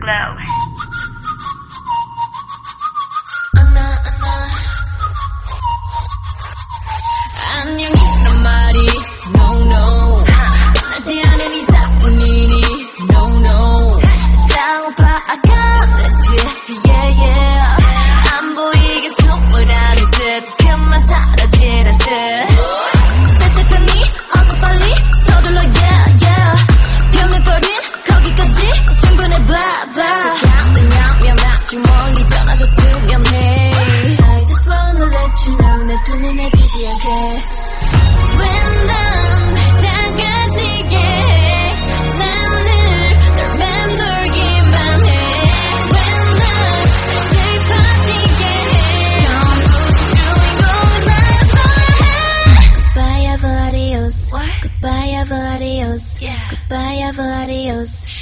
glow. 안녕이란 말이 no no 날 대하는 이사뿐이니 no no 싸워봐 아까웠지 yeah yeah 안 보이게 숨으라는 듯 그만 사라지 Avarios. Yeah. Goodbye, Avarios. Goodbye,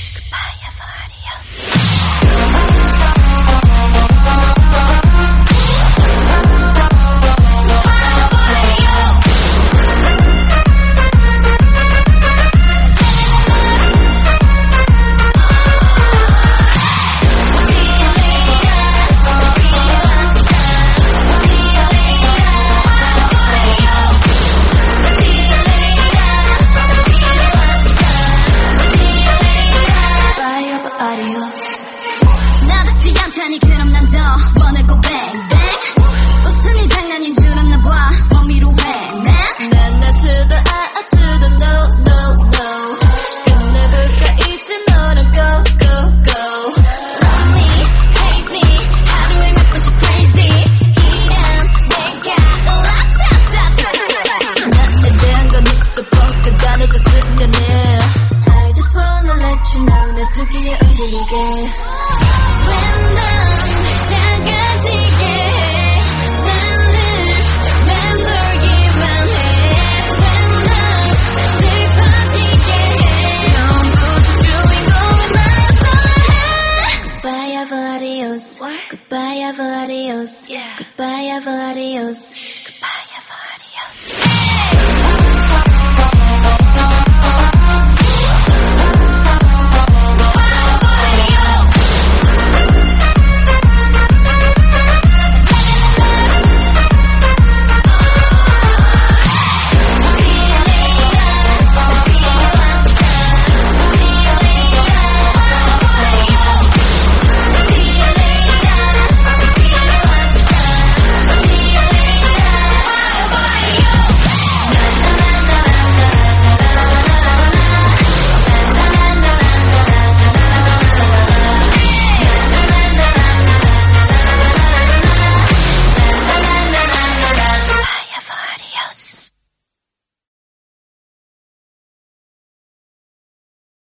않다니 그럼 난더 원하고 bang bang 웃으니 장난인 줄 알나 봐. 범위로 난날 수도 아아트도 no no no 끝내볼까? 이제 너랑 go go go. Love me, hate me 하루에 몇 번씩 crazy. 이런 내가 라타타타 난내 대한 건 누구도 안 해줬으면 해 I just wanna let you know 내 두기에 흔들리게 Goodbye, Avarios. What? Goodbye, Avarios. Yeah. Goodbye. Goodbye, Avarios.